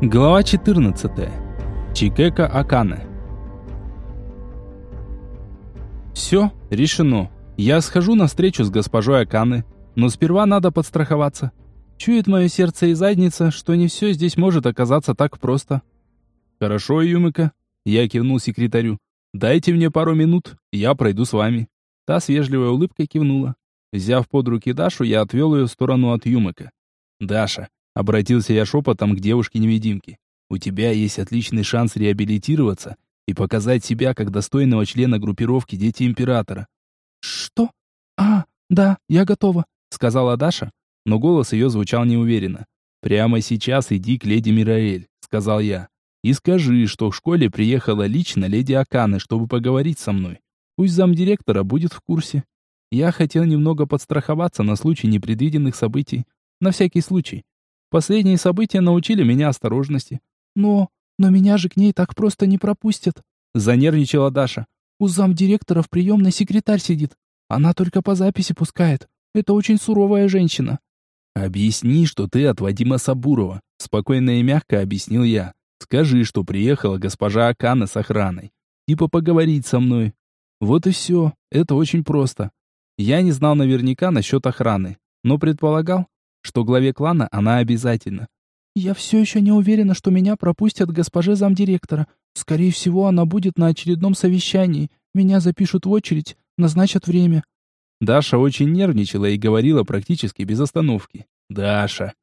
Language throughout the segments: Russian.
Глава 14. Чикека Акане. Все, решено. Я схожу на встречу с госпожой Аканы, но сперва надо подстраховаться. Чует мое сердце и задница, что не все здесь может оказаться так просто. Хорошо, Юмика. Я кивнул секретарю. Дайте мне пару минут, я пройду с вами. Та с вежливой улыбкой кивнула. Взяв под руки Дашу, я отвел ее в сторону от Юмика. Даша, Обратился я шепотом к девушке-невидимке. «У тебя есть отличный шанс реабилитироваться и показать себя как достойного члена группировки «Дети Императора». «Что? А, да, я готова», — сказала Даша, но голос ее звучал неуверенно. «Прямо сейчас иди к леди Мираэль», — сказал я, «и скажи, что в школе приехала лично леди Аканы, чтобы поговорить со мной. Пусть замдиректора будет в курсе. Я хотел немного подстраховаться на случай непредвиденных событий, на всякий случай. Последние события научили меня осторожности. Но, но меня же к ней так просто не пропустят. Занервничала Даша. У замдиректора в приемной секретарь сидит. Она только по записи пускает. Это очень суровая женщина. Объясни, что ты от Вадима Сабурова. Спокойно и мягко объяснил я. Скажи, что приехала госпожа Акана с охраной. Типа поговорить со мной. Вот и все. Это очень просто. Я не знал наверняка насчет охраны, но предполагал, что главе клана она обязательно. «Я все еще не уверена, что меня пропустят госпоже замдиректора. Скорее всего, она будет на очередном совещании. Меня запишут в очередь, назначат время». Даша очень нервничала и говорила практически без остановки. «Даша!»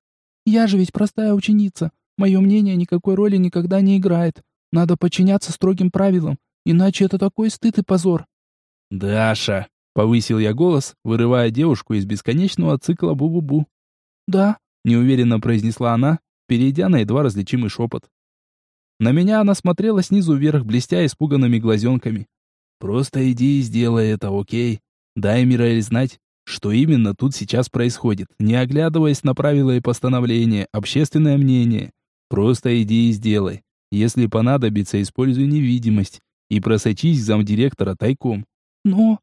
«Я же ведь простая ученица. Мое мнение никакой роли никогда не играет. Надо подчиняться строгим правилам, иначе это такой стыд и позор». «Даша!» — повысил я голос, вырывая девушку из бесконечного цикла бу-бу-бу. «Да», — неуверенно произнесла она, перейдя на едва различимый шепот. На меня она смотрела снизу вверх, блестя испуганными глазенками. «Просто иди и сделай это, окей? Дай Мираэль знать, что именно тут сейчас происходит, не оглядываясь на правила и постановления, общественное мнение. Просто иди и сделай. Если понадобится, используй невидимость и просочись к замдиректора тайком». «Но...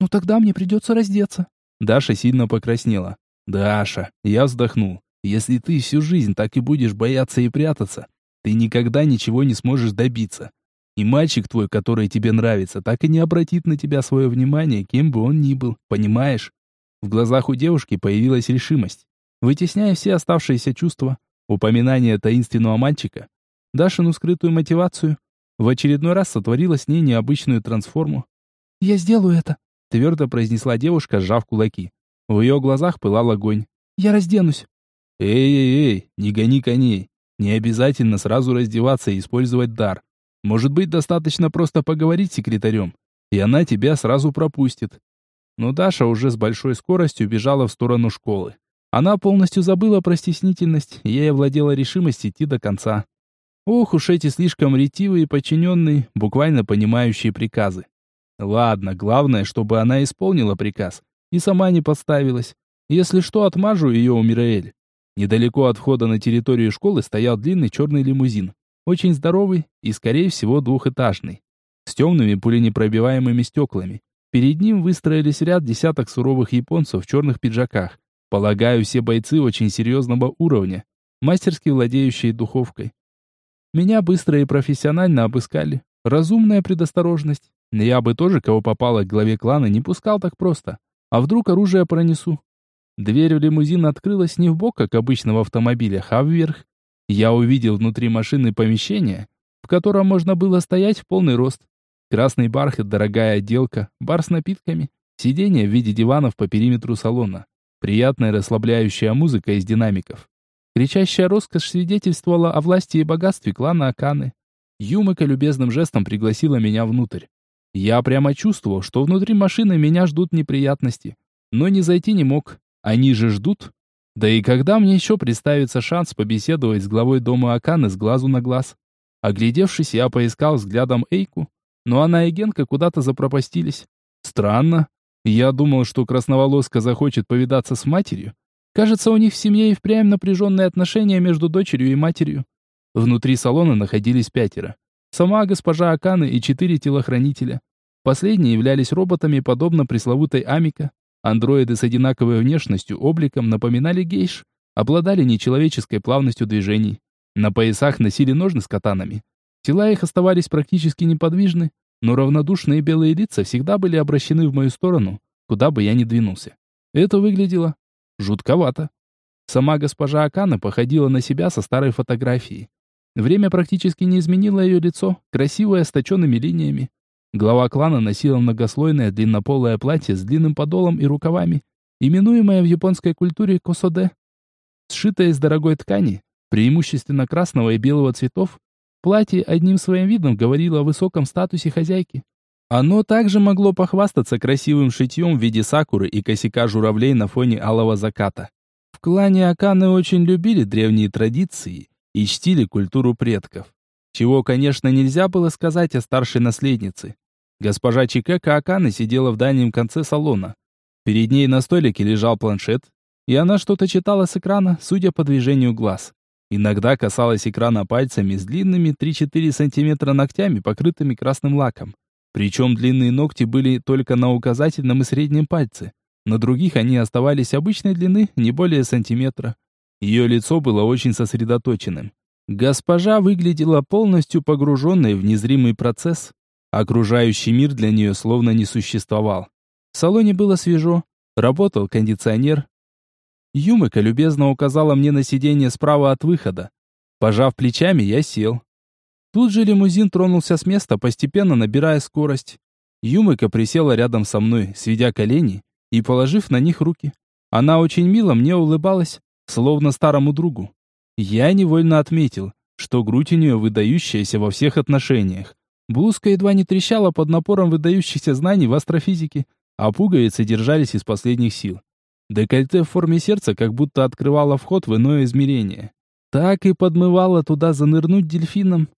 ну тогда мне придется раздеться». Даша сильно покраснела. «Даша», я вздохнул, «если ты всю жизнь так и будешь бояться и прятаться, ты никогда ничего не сможешь добиться. И мальчик твой, который тебе нравится, так и не обратит на тебя свое внимание, кем бы он ни был, понимаешь?» В глазах у девушки появилась решимость. Вытесняя все оставшиеся чувства, упоминание таинственного мальчика, Дашину скрытую мотивацию, в очередной раз сотворила с ней необычную трансформу. «Я сделаю это», — твердо произнесла девушка, сжав кулаки. В ее глазах пылал огонь. «Я разденусь». «Эй-эй-эй, не гони коней. Не обязательно сразу раздеваться и использовать дар. Может быть, достаточно просто поговорить с секретарем, и она тебя сразу пропустит». Но Даша уже с большой скоростью бежала в сторону школы. Она полностью забыла про стеснительность, ей овладела решимость идти до конца. Ох уж эти слишком ретивые подчиненные, буквально понимающие приказы. Ладно, главное, чтобы она исполнила приказ, и сама не подставилась. Если что, отмажу ее у Мираэль. Недалеко от входа на территорию школы стоял длинный черный лимузин. Очень здоровый и, скорее всего, двухэтажный. С темными пуленепробиваемыми стеклами. Перед ним выстроились ряд десяток суровых японцев в черных пиджаках. Полагаю, все бойцы очень серьезного уровня, мастерски владеющие духовкой. Меня быстро и профессионально обыскали. Разумная предосторожность. Я бы тоже, кого попало к главе клана, не пускал так просто. А вдруг оружие пронесу? Дверь в лимузин открылась не в бок, как обычно в автомобилях, а вверх. Я увидел внутри машины помещение, в котором можно было стоять в полный рост. Красный бархат, дорогая отделка, бар с напитками, сиденье в виде диванов по периметру салона, приятная расслабляющая музыка из динамиков. Кричащая роскошь свидетельствовала о власти и богатстве клана Аканы. Юмыка любезным жестом пригласила меня внутрь. Я прямо чувствовал, что внутри машины меня ждут неприятности. Но не зайти не мог. Они же ждут. Да и когда мне еще представится шанс побеседовать с главой дома Аканы с глазу на глаз? Оглядевшись, я поискал взглядом Эйку, но она и Генка куда-то запропастились. Странно. Я думал, что красноволоска захочет повидаться с матерью. Кажется, у них в семье и впрямь напряженные отношения между дочерью и матерью. Внутри салона находились пятеро. Сама госпожа Аканы и четыре телохранителя. Последние являлись роботами, подобно пресловутой Амика. Андроиды с одинаковой внешностью, обликом напоминали гейш, обладали нечеловеческой плавностью движений. На поясах носили ножны с катанами. Тела их оставались практически неподвижны, но равнодушные белые лица всегда были обращены в мою сторону, куда бы я ни двинулся. Это выглядело жутковато. Сама госпожа Акана походила на себя со старой фотографией. Время практически не изменило ее лицо, красивое, с точенными линиями. Глава клана носила многослойное длиннополое платье с длинным подолом и рукавами, именуемое в японской культуре косоде. Сшитое из дорогой ткани, преимущественно красного и белого цветов, платье одним своим видом говорило о высоком статусе хозяйки. Оно также могло похвастаться красивым шитьем в виде сакуры и косяка журавлей на фоне алого заката. В клане Аканы очень любили древние традиции и чтили культуру предков. Чего, конечно, нельзя было сказать о старшей наследнице. Госпожа Чикека Аканы сидела в дальнем конце салона. Перед ней на столике лежал планшет, и она что-то читала с экрана, судя по движению глаз. Иногда касалась экрана пальцами с длинными 3-4 сантиметра ногтями, покрытыми красным лаком. Причем длинные ногти были только на указательном и среднем пальце. На других они оставались обычной длины, не более сантиметра. Ее лицо было очень сосредоточенным. Госпожа выглядела полностью погруженной в незримый процесс. Окружающий мир для нее словно не существовал. В салоне было свежо, работал кондиционер. Юмыка любезно указала мне на сиденье справа от выхода. Пожав плечами, я сел. Тут же лимузин тронулся с места, постепенно набирая скорость. Юмыка присела рядом со мной, сведя колени и положив на них руки. Она очень мило мне улыбалась, словно старому другу. Я невольно отметил, что грудь у нее выдающаяся во всех отношениях. Блузка едва не трещала под напором выдающихся знаний в астрофизике, а пуговицы держались из последних сил. Декольте в форме сердца как будто открывало вход в иное измерение. Так и подмывало туда занырнуть дельфином.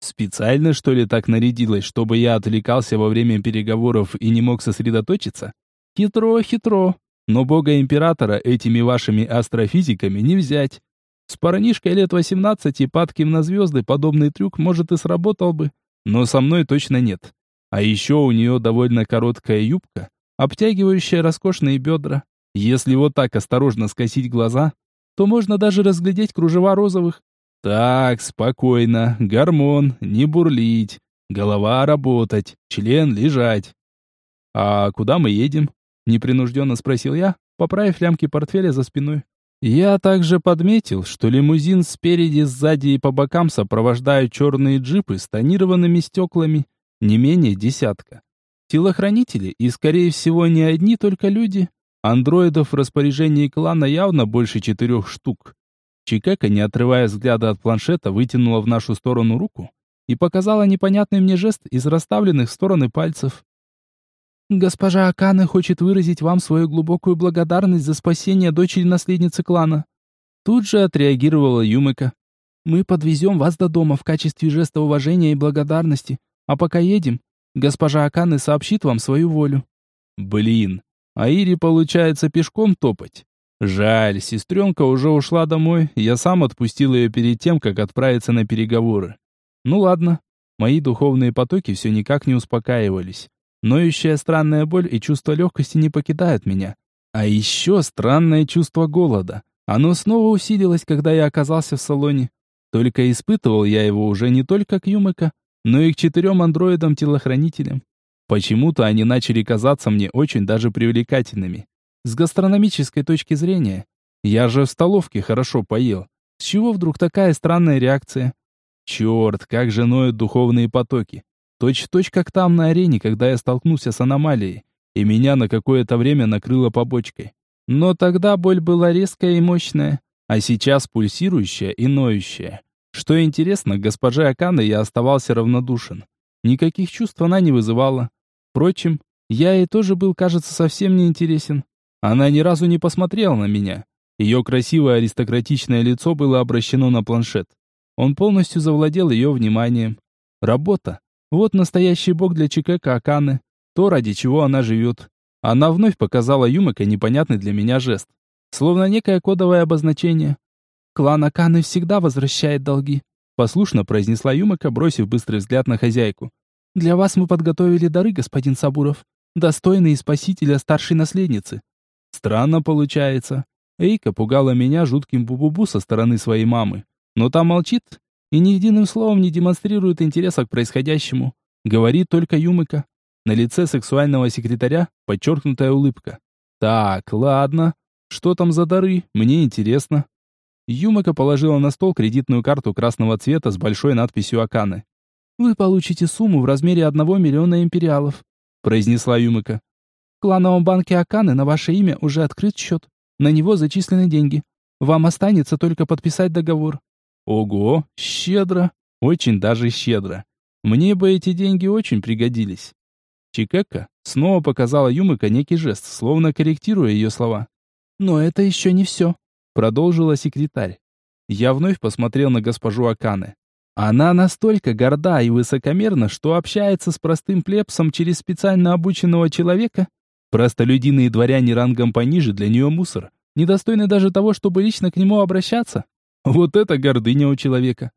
Специально, что ли, так нарядилась, чтобы я отвлекался во время переговоров и не мог сосредоточиться? Хитро, хитро. Но бога императора этими вашими астрофизиками не взять. С парнишкой лет 18 падким на звезды подобный трюк, может, и сработал бы, но со мной точно нет. А еще у нее довольно короткая юбка, обтягивающая роскошные бедра. Если вот так осторожно скосить глаза, то можно даже разглядеть кружева розовых. Так, спокойно, гормон, не бурлить, голова работать, член лежать. А куда мы едем? Непринужденно спросил я, поправив лямки портфеля за спиной. Я также подметил, что лимузин спереди, сзади и по бокам сопровождают черные джипы с тонированными стеклами, не менее десятка. Телохранители, и скорее всего не одни только люди. Андроидов в распоряжении клана явно больше четырех штук. Чикека, не отрывая взгляда от планшета, вытянула в нашу сторону руку и показала непонятный мне жест из расставленных в стороны пальцев. Госпожа Акана хочет выразить вам свою глубокую благодарность за спасение дочери-наследницы клана. Тут же отреагировала Юмика. Мы подвезем вас до дома в качестве жеста уважения и благодарности, а пока едем, госпожа Аканы сообщит вам свою волю. Блин, а Ире получается пешком топать. Жаль, сестренка уже ушла домой, я сам отпустил ее перед тем, как отправиться на переговоры. Ну ладно, мои духовные потоки все никак не успокаивались. Ноющая странная боль и чувство легкости не покидают меня. А еще странное чувство голода. Оно снова усилилось, когда я оказался в салоне. Только испытывал я его уже не только к Юмыка, но и к четырем андроидам-телохранителям. Почему-то они начали казаться мне очень даже привлекательными. С гастрономической точки зрения. Я же в столовке хорошо поел. С чего вдруг такая странная реакция? Черт, как же ноют духовные потоки. Точь-в-точь, как там на арене, когда я столкнулся с аномалией, и меня на какое-то время накрыло побочкой. Но тогда боль была резкая и мощная, а сейчас пульсирующая и ноющая. Что интересно, госпоже Аканы я оставался равнодушен. Никаких чувств она не вызывала. Впрочем, я ей тоже был, кажется, совсем не интересен. Она ни разу не посмотрела на меня. Ее красивое аристократичное лицо было обращено на планшет. Он полностью завладел ее вниманием. Работа. Вот настоящий бог для Чикека Аканы, то, ради чего она живет. Она вновь показала Юмака непонятный для меня жест. Словно некое кодовое обозначение. «Клан Аканы всегда возвращает долги», послушно произнесла Юмака, бросив быстрый взгляд на хозяйку. «Для вас мы подготовили дары, господин Сабуров, достойные спасителя старшей наследницы». Странно получается. Эйка пугала меня жутким бубубу со стороны своей мамы. но та молчит и ни единым словом не демонстрирует интереса к происходящему. Говорит только Юмыка. На лице сексуального секретаря подчеркнутая улыбка. Так, ладно. Что там за дары? Мне интересно. Юмака положила на стол кредитную карту красного цвета с большой надписью Аканы. «Вы получите сумму в размере одного миллиона империалов», произнесла Юмака. «В клановом банке Аканы на ваше имя уже открыт счет. На него зачислены деньги. Вам останется только подписать договор». «Ого, щедро, очень даже щедро. Мне бы эти деньги очень пригодились». Чикека снова показала Юмыка некий жест, словно корректируя ее слова. «Но это еще не все», — продолжила секретарь. Я вновь посмотрел на госпожу Аканы. Она настолько горда и высокомерна, что общается с простым плебсом через специально обученного человека. Простолюдины и дворяне рангом пониже для нее мусор, недостойны даже того, чтобы лично к нему обращаться. Вот это гордыня у человека.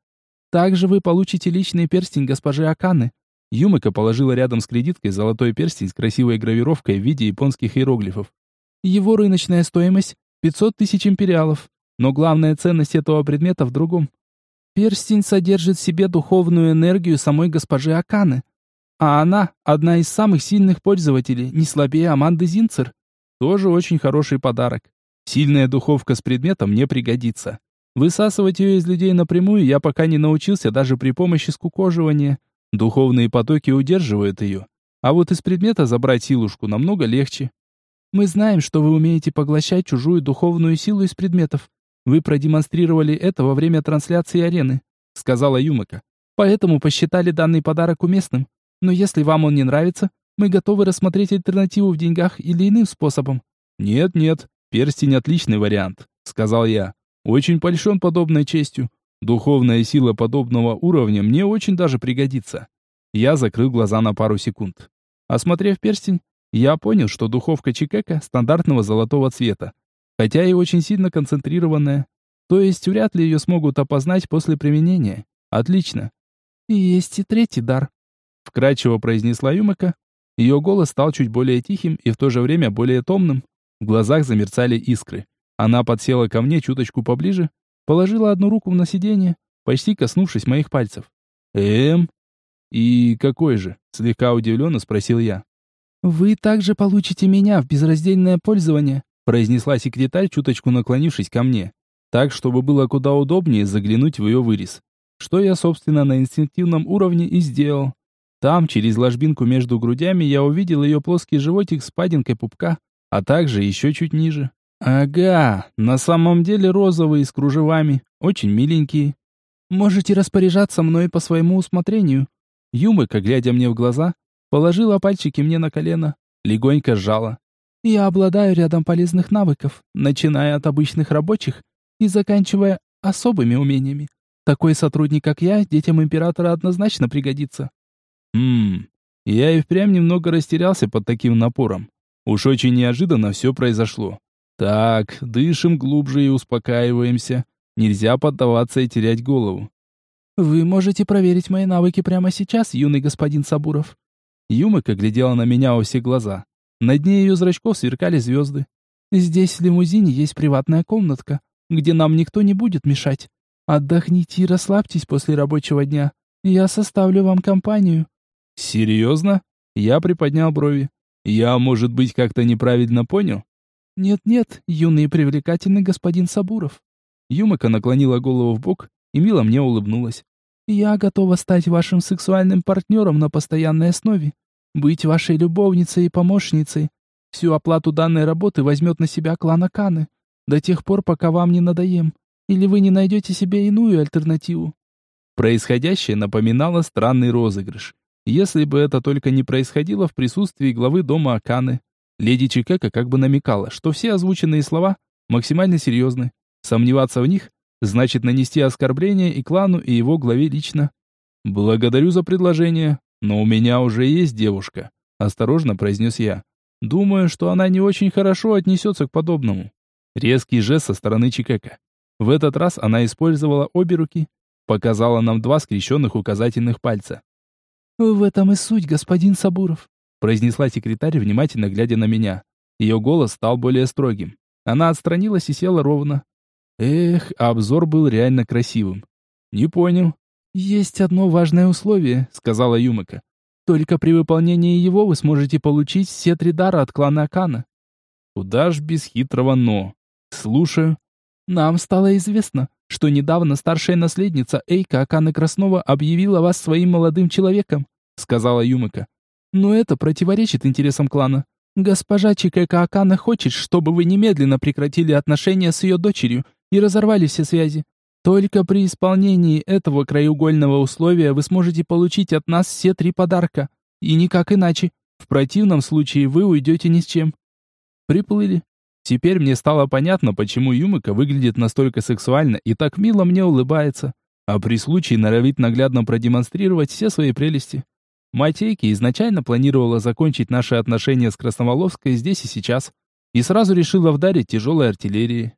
Также вы получите личный перстень госпожи Аканы, Юмика положила рядом с кредиткой золотой перстень с красивой гравировкой в виде японских иероглифов. Его рыночная стоимость 500 тысяч империалов, но главная ценность этого предмета в другом. Перстень содержит в себе духовную энергию самой госпожи Аканы, а она одна из самых сильных пользователей, не слабее Аманды Зинцер. Тоже очень хороший подарок. Сильная духовка с предметом мне пригодится. Высасывать ее из людей напрямую я пока не научился даже при помощи скукоживания. Духовные потоки удерживают ее. А вот из предмета забрать силушку намного легче. Мы знаем, что вы умеете поглощать чужую духовную силу из предметов. Вы продемонстрировали это во время трансляции арены, сказала Юмака. Поэтому посчитали данный подарок уместным. Но если вам он не нравится, мы готовы рассмотреть альтернативу в деньгах или иным способом. Нет, нет, перстень отличный вариант, сказал я. Очень польщен подобной честью. Духовная сила подобного уровня мне очень даже пригодится. Я закрыл глаза на пару секунд. Осмотрев перстень, я понял, что духовка Чикека стандартного золотого цвета, хотя и очень сильно концентрированная. То есть вряд ли ее смогут опознать после применения. Отлично. И есть и третий дар. Вкрадчиво произнесла Юмака. Ее голос стал чуть более тихим и в то же время более томным. В глазах замерцали искры. Она подсела ко мне чуточку поближе, Положила одну руку на сиденье, почти коснувшись моих пальцев. «Эм? И какой же?» — слегка удивленно спросил я. «Вы также получите меня в безраздельное пользование», — произнесла секретарь, чуточку наклонившись ко мне, так, чтобы было куда удобнее заглянуть в ее вырез. Что я, собственно, на инстинктивном уровне и сделал. Там, через ложбинку между грудями, я увидел ее плоский животик с падинкой пупка, а также еще чуть ниже. Ага, на самом деле розовые с кружевами, очень миленькие. Можете распоряжаться мной по своему усмотрению. Юмыка, глядя мне в глаза, положила пальчики мне на колено, легонько сжала. Я обладаю рядом полезных навыков, начиная от обычных рабочих и заканчивая особыми умениями. Такой сотрудник, как я, детям императора однозначно пригодится. Хм, я и впрямь немного растерялся под таким напором. Уж очень неожиданно все произошло. Так, дышим глубже и успокаиваемся. Нельзя поддаваться и терять голову. Вы можете проверить мои навыки прямо сейчас, юный господин Сабуров. Юмыка глядела на меня во все глаза. На дне ее зрачков сверкали звезды. Здесь в лимузине есть приватная комнатка, где нам никто не будет мешать. Отдохните и расслабьтесь после рабочего дня. Я составлю вам компанию. Серьезно? Я приподнял брови. Я, может быть, как-то неправильно понял? «Нет-нет, юный и привлекательный господин Сабуров». Юмака наклонила голову в бок и мило мне улыбнулась. «Я готова стать вашим сексуальным партнером на постоянной основе, быть вашей любовницей и помощницей. Всю оплату данной работы возьмет на себя клан Аканы, до тех пор, пока вам не надоем, или вы не найдете себе иную альтернативу». Происходящее напоминало странный розыгрыш. Если бы это только не происходило в присутствии главы дома Аканы. Леди Чикека как бы намекала, что все озвученные слова максимально серьезны. Сомневаться в них значит нанести оскорбление и клану, и его главе лично. «Благодарю за предложение, но у меня уже есть девушка», — осторожно произнес я. «Думаю, что она не очень хорошо отнесется к подобному». Резкий жест со стороны Чикека. В этот раз она использовала обе руки, показала нам два скрещенных указательных пальца. «В этом и суть, господин Сабуров произнесла секретарь, внимательно глядя на меня. Ее голос стал более строгим. Она отстранилась и села ровно. Эх, обзор был реально красивым. Не понял. Есть одно важное условие, сказала Юмака. Только при выполнении его вы сможете получить все три дара от клана Акана. Куда ж без хитрого «но». Слушаю. Нам стало известно, что недавно старшая наследница Эйка Аканы Краснова объявила вас своим молодым человеком, сказала Юмака. Но это противоречит интересам клана. Госпожа Чикэка Акана хочет, чтобы вы немедленно прекратили отношения с ее дочерью и разорвали все связи. Только при исполнении этого краеугольного условия вы сможете получить от нас все три подарка. И никак иначе. В противном случае вы уйдете ни с чем. Приплыли. Теперь мне стало понятно, почему Юмика выглядит настолько сексуально и так мило мне улыбается, а при случае норовит наглядно продемонстрировать все свои прелести. Матейки изначально планировала закончить наши отношения с Красноволовской здесь и сейчас, и сразу решила вдарить тяжелой артиллерией.